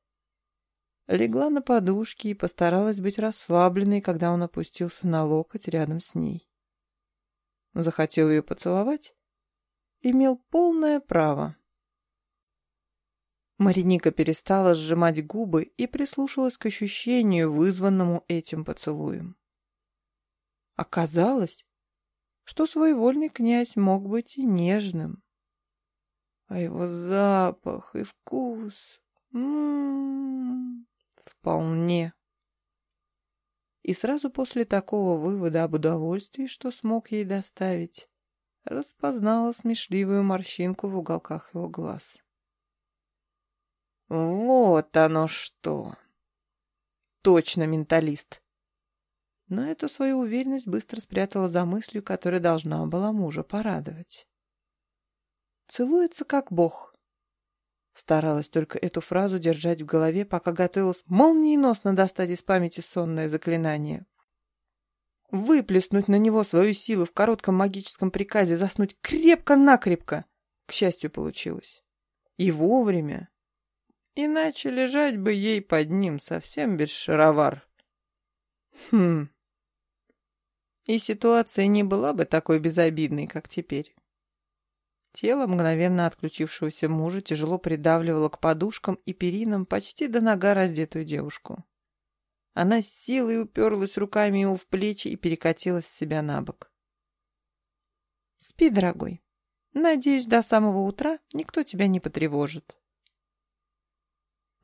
Легла на подушке и постаралась быть расслабленной, когда он опустился на локоть рядом с ней. Захотел ее поцеловать имел полное право. Мариника перестала сжимать губы и прислушалась к ощущению, вызванному этим поцелуем. Оказалось, что своевольный князь мог быть и нежным. А его запах и вкус... М -м -м, вполне. И сразу после такого вывода об удовольствии, что смог ей доставить, распознала смешливую морщинку в уголках его глаз. Вот оно что! Точно менталист! Но эту свою уверенность быстро спрятала за мыслью, которая должна была мужа порадовать. Целуется как бог. Старалась только эту фразу держать в голове, пока готовилась молниеносно достать из памяти сонное заклинание. Выплеснуть на него свою силу в коротком магическом приказе, заснуть крепко-накрепко. К счастью, получилось. И вовремя. Иначе лежать бы ей под ним совсем без шаровар. Хм. И ситуация не была бы такой безобидной, как теперь. Тело мгновенно отключившегося мужа тяжело придавливало к подушкам и перинам почти до нога раздетую девушку. Она с силой уперлась руками ему в плечи и перекатилась с себя на бок. «Спи, дорогой. Надеюсь, до самого утра никто тебя не потревожит».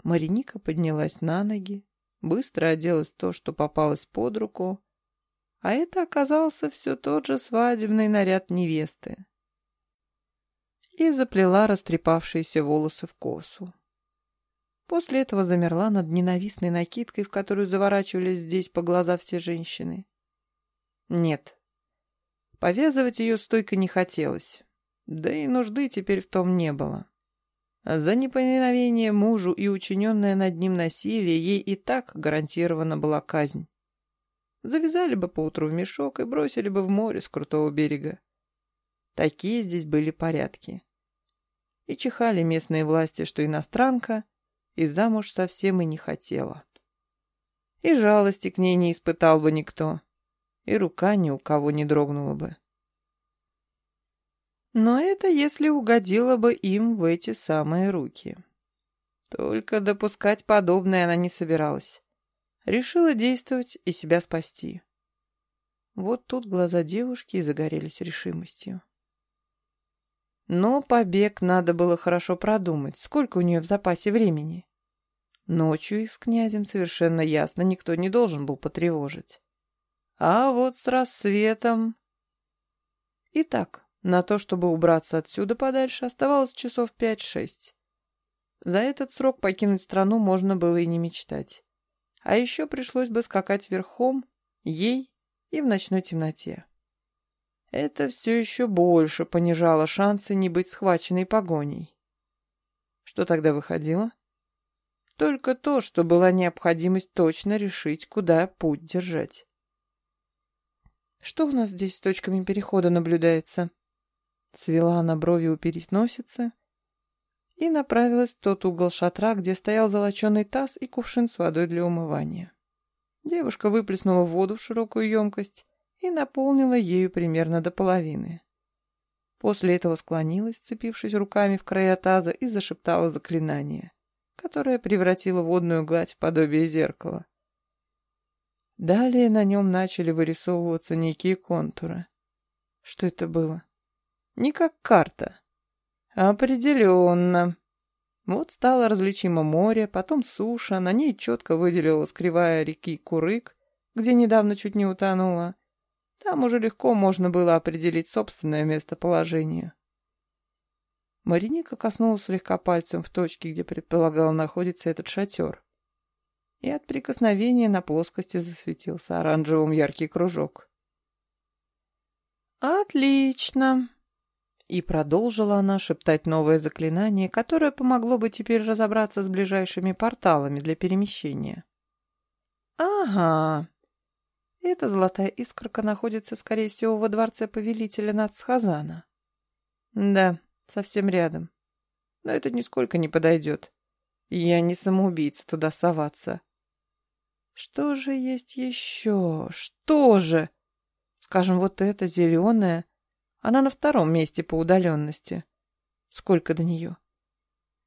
Мариника поднялась на ноги, быстро оделась то, что попалось под руку, а это оказался все тот же свадебный наряд невесты и заплела растрепавшиеся волосы в косу. После этого замерла над ненавистной накидкой, в которую заворачивались здесь по глаза все женщины. Нет, повязывать ее стойко не хотелось, да и нужды теперь в том не было. За неповиновение мужу и учиненное над ним насилие ей и так гарантирована была казнь. Завязали бы поутру в мешок и бросили бы в море с крутого берега. Такие здесь были порядки. И чихали местные власти, что иностранка, и замуж совсем и не хотела. И жалости к ней не испытал бы никто, и рука ни у кого не дрогнула бы. Но это если угодило бы им в эти самые руки. Только допускать подобное она не собиралась. Решила действовать и себя спасти. Вот тут глаза девушки загорелись решимостью. Но побег надо было хорошо продумать, сколько у нее в запасе времени. Ночью их с князем совершенно ясно никто не должен был потревожить. А вот с рассветом... Итак, на то, чтобы убраться отсюда подальше, оставалось часов пять-шесть. За этот срок покинуть страну можно было и не мечтать. А еще пришлось бы скакать верхом, ей и в ночной темноте. Это все еще больше понижало шансы не быть схваченной погоней. Что тогда выходило? Только то, что была необходимость точно решить, куда путь держать. «Что у нас здесь с точками перехода наблюдается?» Свела она брови у переносицы и направилась в тот угол шатра, где стоял золоченый таз и кувшин с водой для умывания. Девушка выплеснула воду в широкую емкость и наполнила ею примерно до половины. После этого склонилась, цепившись руками в края таза, и зашептала заклинание, которое превратило водную гладь в подобие зеркала. Далее на нем начали вырисовываться некие контуры. Что это было? Не как карта. Определенно. Вот стало различимо море, потом суша, на ней четко выделилась кривая реки Курык, где недавно чуть не утонула, там уже легко можно было определить собственное местоположение. Мариника коснулась слегка пальцем в точке, где предполагал находиться этот шатер. И от прикосновения на плоскости засветился оранжевым яркий кружок. «Отлично!» И продолжила она шептать новое заклинание, которое помогло бы теперь разобраться с ближайшими порталами для перемещения. «Ага, эта золотая искорка находится, скорее всего, во дворце повелителя Нацхазана. Да, совсем рядом. Но это нисколько не подойдет. Я не самоубийца туда соваться. Что же есть еще? Что же? Скажем, вот эта зеленая. Она на втором месте по удаленности. Сколько до нее?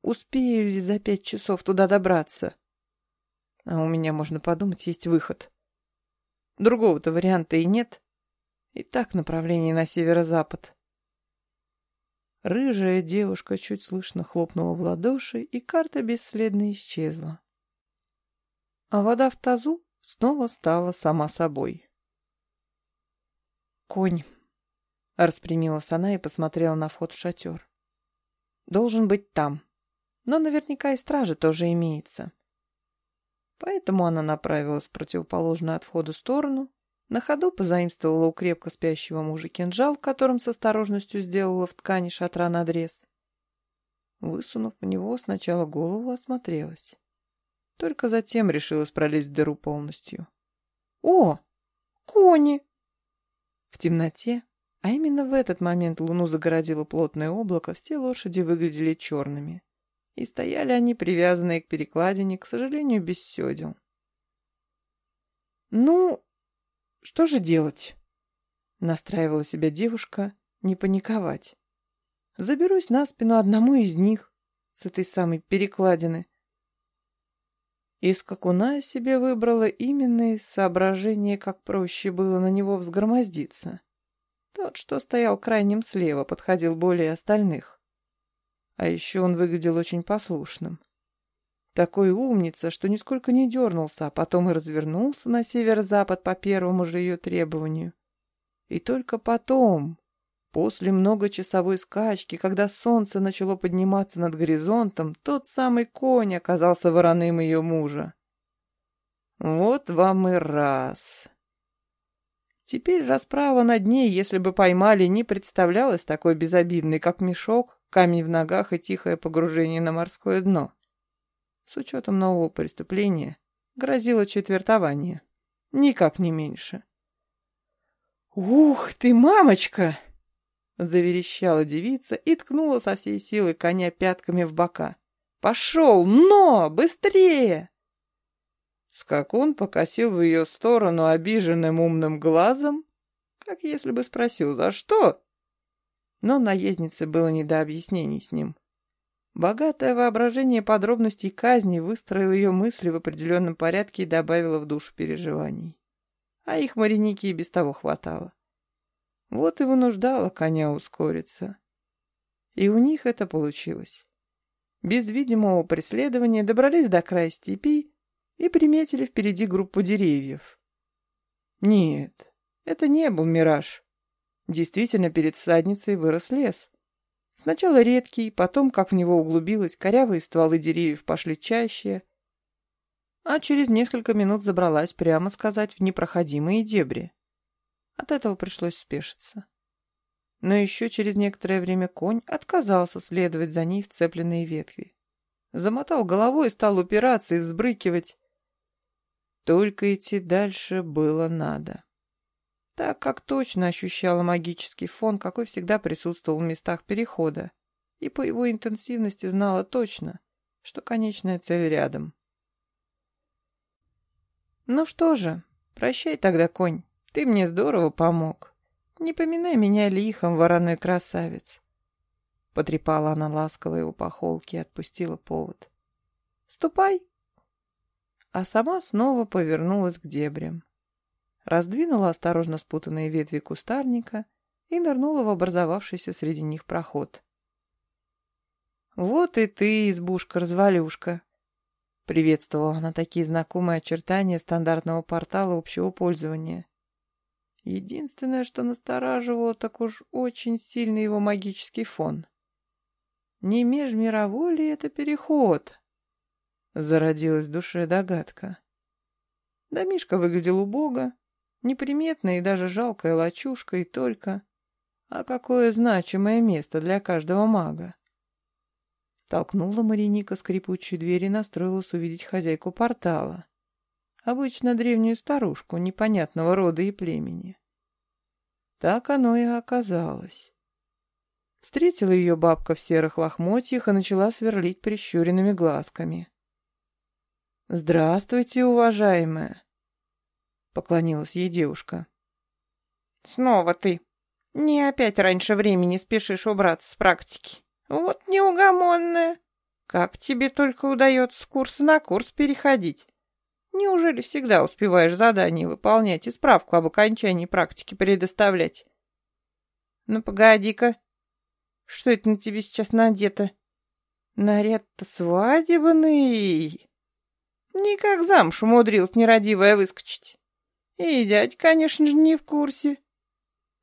Успею ли за пять часов туда добраться? А у меня, можно подумать, есть выход. Другого-то варианта и нет. И так направление на северо-запад. Рыжая девушка чуть слышно хлопнула в ладоши, и карта бесследно исчезла. А вода в тазу снова стала сама собой. «Конь!» — распрямилась она и посмотрела на вход в шатер. «Должен быть там. Но наверняка и стража тоже имеется». Поэтому она направилась в противоположную от входа сторону, на ходу позаимствовала у крепко спящего мужа кинжал, которым с осторожностью сделала в ткани шатра надрез. Высунув в него, сначала голову осмотрелась. Только затем решилась пролезть в дыру полностью. «О! Кони!» В темноте, а именно в этот момент луну загородило плотное облако, все лошади выглядели черными. И стояли они, привязанные к перекладине, к сожалению, без седел. «Ну, что же делать?» Настраивала себя девушка не паниковать. «Заберусь на спину одному из них, с этой самой перекладины». И скакуна себе выбрала именно из соображения, как проще было на него взгромоздиться. Тот, что стоял крайним слева, подходил более остальных. А еще он выглядел очень послушным. Такой умница, что нисколько не дернулся, а потом и развернулся на северо-запад по первому же ее требованию. И только потом, после многочасовой скачки, когда солнце начало подниматься над горизонтом, тот самый конь оказался вороным ее мужа. Вот вам и раз. Теперь расправа над ней, если бы поймали, не представлялась такой безобидной, как мешок, камень в ногах и тихое погружение на морское дно с учетом нового преступления, грозило четвертование. Никак не меньше. «Ух ты, мамочка!» Заверещала девица и ткнула со всей силы коня пятками в бока. «Пошел! Но! Быстрее!» Скакун покосил в ее сторону обиженным умным глазом, как если бы спросил «За что?». Но наезднице было не до объяснений с ним. Богатое воображение подробностей казни выстроило ее мысли в определенном порядке и добавило в душу переживаний. А их моряники и без того хватало. Вот и вынуждало коня ускориться. И у них это получилось. Без видимого преследования добрались до края степи и приметили впереди группу деревьев. Нет, это не был мираж. Действительно, перед всадницей вырос лес. Сначала редкий, потом, как в него углубилось, корявые стволы деревьев пошли чаще, а через несколько минут забралась, прямо сказать, в непроходимые дебри. От этого пришлось спешиться. Но еще через некоторое время конь отказался следовать за ней в цепленные ветви. Замотал головой и стал упираться и взбрыкивать. Только идти дальше было надо так как точно ощущала магический фон, какой всегда присутствовал в местах перехода, и по его интенсивности знала точно, что конечная цель рядом. «Ну что же, прощай тогда, конь, ты мне здорово помог. Не поминай меня лихом, вороной красавец». Потрепала она ласково его по холке и отпустила повод. «Ступай!» А сама снова повернулась к дебрям раздвинула осторожно спутанные ветви кустарника и нырнула в образовавшийся среди них проход. «Вот и ты, избушка-развалюшка!» Приветствовала она такие знакомые очертания стандартного портала общего пользования. Единственное, что настораживало, так уж очень сильный его магический фон. «Не межмировой ли это переход?» Зародилась в душе догадка. Домишка выглядел убого, Неприметная и даже жалкая лачушка и только. А какое значимое место для каждого мага. Толкнула Мариника скрипучую дверь и настроилась увидеть хозяйку портала. Обычно древнюю старушку непонятного рода и племени. Так оно и оказалось. Встретила ее бабка в серых лохмотьях и начала сверлить прищуренными глазками. «Здравствуйте, уважаемая!» Поклонилась ей девушка. «Снова ты. Не опять раньше времени спешишь убраться с практики. Вот неугомонная. Как тебе только удается с курса на курс переходить? Неужели всегда успеваешь задание выполнять и справку об окончании практики предоставлять? Ну, погоди-ка. Что это на тебе сейчас надето? Наряд-то свадебный. Никак замуж умудрилась нерадивая выскочить. И дядь, конечно же, не в курсе.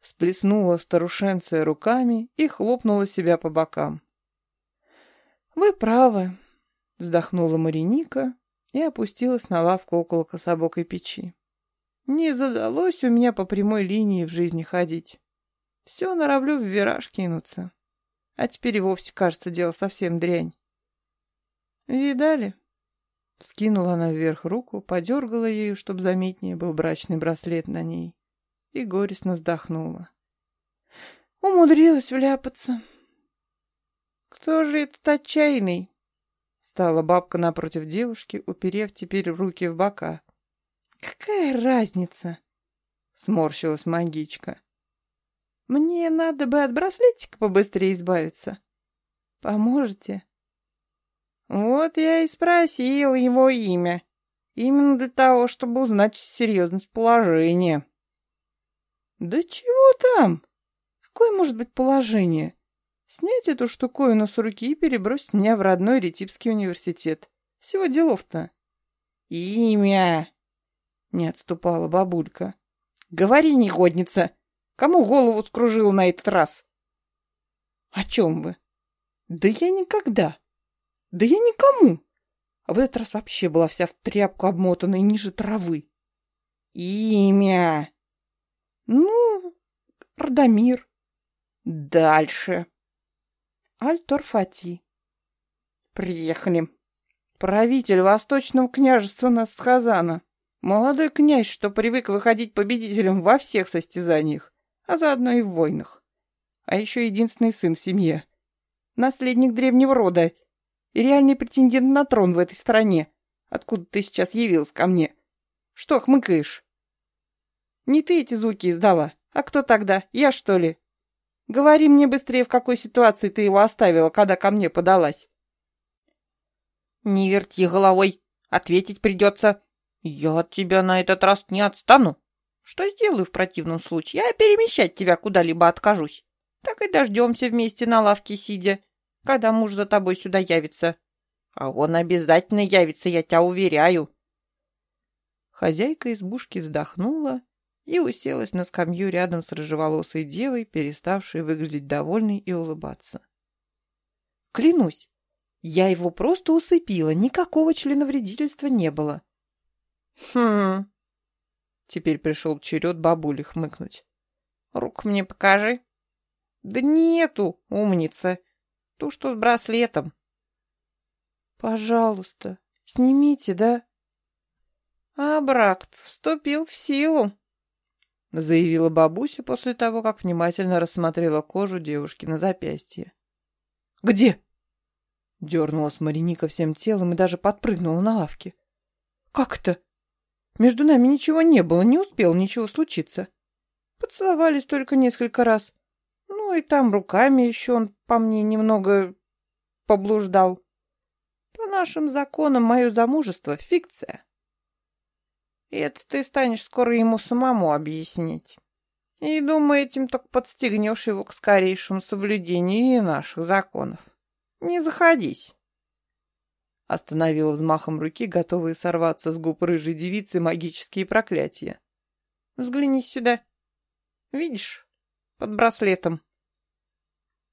Сплеснула старушенция руками и хлопнула себя по бокам. «Вы правы», — вздохнула Мариника и опустилась на лавку около кособокой печи. «Не задалось у меня по прямой линии в жизни ходить. Все норовлю в вираж кинуться. А теперь и вовсе, кажется, дело совсем дрянь. Видали?» Скинула она вверх руку, подергала ею, чтобы заметнее был брачный браслет на ней, и горестно вздохнула. Умудрилась вляпаться. «Кто же этот отчаянный?» Стала бабка напротив девушки, уперев теперь руки в бока. «Какая разница?» Сморщилась магичка. «Мне надо бы от браслетика побыстрее избавиться. Поможете?» Вот я и спросил его имя. Именно для того, чтобы узнать серьезность положения. Да чего там? Какое может быть положение? Снять эту штуковину с руки и перебросить меня в родной Ретипский университет. Всего делов-то. Имя! Не отступала бабулька. Говори, негодница! Кому голову скружила на этот раз? О чем вы? Да я никогда. Да я никому. А в этот раз вообще была вся в тряпку обмотанная ниже травы. Имя. Ну, Радомир. Дальше. Альтор Фати. Приехали. Правитель Восточного княжества Насхазана. Молодой князь, что привык выходить победителем во всех состязаниях, а заодно и в войнах. А еще единственный сын в семье. Наследник древнего рода и реальный претендент на трон в этой стране. Откуда ты сейчас явился ко мне? Что хмыкаешь? Не ты эти звуки издала, а кто тогда? Я, что ли? Говори мне быстрее, в какой ситуации ты его оставила, когда ко мне подалась. Не верти головой, ответить придется. Я от тебя на этот раз не отстану. Что сделаю в противном случае? Я перемещать тебя куда-либо откажусь. Так и дождемся вместе на лавке сидя когда муж за тобой сюда явится. А он обязательно явится, я тебя уверяю. Хозяйка избушки вздохнула и уселась на скамью рядом с рыжеволосой девой, переставшей выглядеть довольной и улыбаться. Клянусь, я его просто усыпила, никакого членовредительства не было. Хм. Теперь пришел черед бабули хмыкнуть. Рук мне покажи. Да нету, умница. Ту, что с браслетом. Пожалуйста, снимите, да? А брак вступил в силу, заявила бабуся после того, как внимательно рассмотрела кожу девушки на запястье. Где? Дернулась Мариника всем телом и даже подпрыгнула на лавке. Как это? Между нами ничего не было, не успел ничего случиться. Поцеловались только несколько раз. И там руками еще он по мне немного поблуждал. По нашим законам мое замужество — фикция. И это ты станешь скоро ему самому объяснить. И, думаю, этим только подстегнешь его к скорейшему соблюдению наших законов. Не заходись. Остановила взмахом руки, готовые сорваться с губ рыжей девицы магические проклятия. Взгляни сюда. Видишь? Под браслетом.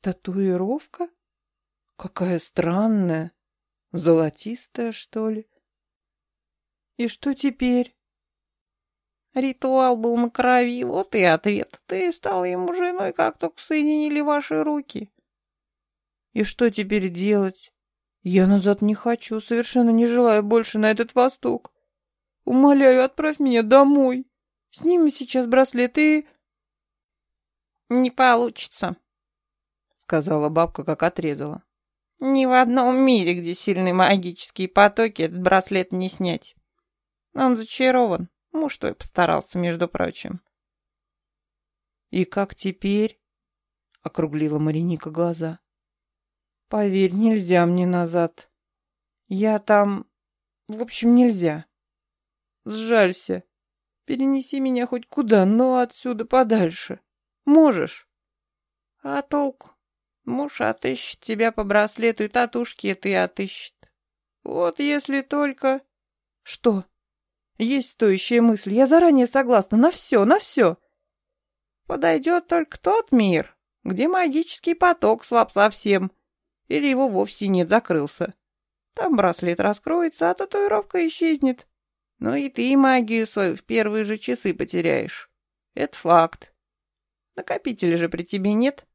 Татуировка? Какая странная. Золотистая, что ли? И что теперь? Ритуал был на крови, вот и ответ. Ты стала ему женой, как только соединили ваши руки. И что теперь делать? Я назад не хочу, совершенно не желаю больше на этот восток. Умоляю, отправь меня домой. Сними сейчас браслет и... Не получится, сказала бабка, как отрезала. Ни в одном мире, где сильные магические потоки, этот браслет не снять. Он зачарован. Муж твой постарался, между прочим. И как теперь? Округлила Мариника глаза. Поверь, нельзя мне назад. Я там... В общем, нельзя. Сжалься. Перенеси меня хоть куда, но отсюда подальше. Можешь? А толк? Муж отыщет тебя по браслету и татушке ты отыщет. Вот если только... Что? Есть стоящая мысль. Я заранее согласна. На все, на все. Подойдет только тот мир, где магический поток слаб совсем. Или его вовсе нет, закрылся. Там браслет раскроется, а татуировка исчезнет. Ну и ты магию свою в первые же часы потеряешь. Это факт. Накопителя же при тебе нет.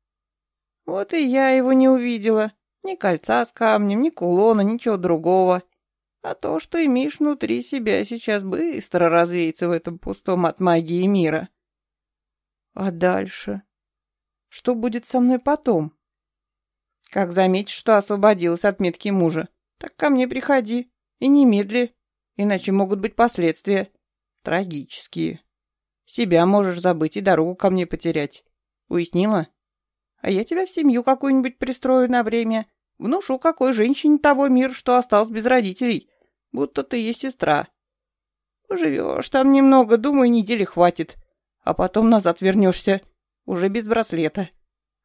Вот и я его не увидела. Ни кольца с камнем, ни кулона, ничего другого. А то, что имеешь внутри себя, сейчас быстро развеется в этом пустом от магии мира. А дальше? Что будет со мной потом? Как заметишь, что освободилась от метки мужа, так ко мне приходи. И немедли, иначе могут быть последствия. Трагические. Себя можешь забыть и дорогу ко мне потерять. Уяснила? А я тебя в семью какую-нибудь пристрою на время. Внушу какой женщине того мир, что остался без родителей будто ты есть сестра. Поживешь там немного, думаю, недели хватит, а потом назад вернешься, уже без браслета.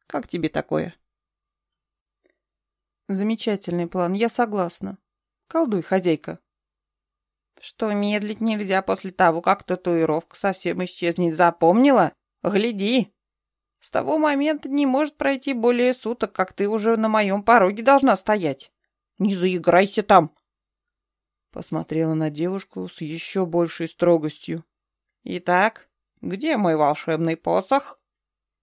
Как тебе такое? Замечательный план, я согласна. Колдуй, хозяйка. Что медлить нельзя после того, как татуировка совсем исчезнет, запомнила? Гляди. С того момента не может пройти более суток, как ты уже на моем пороге должна стоять. Не заиграйся там, Посмотрела на девушку с еще большей строгостью. «Итак, где мой волшебный посох?»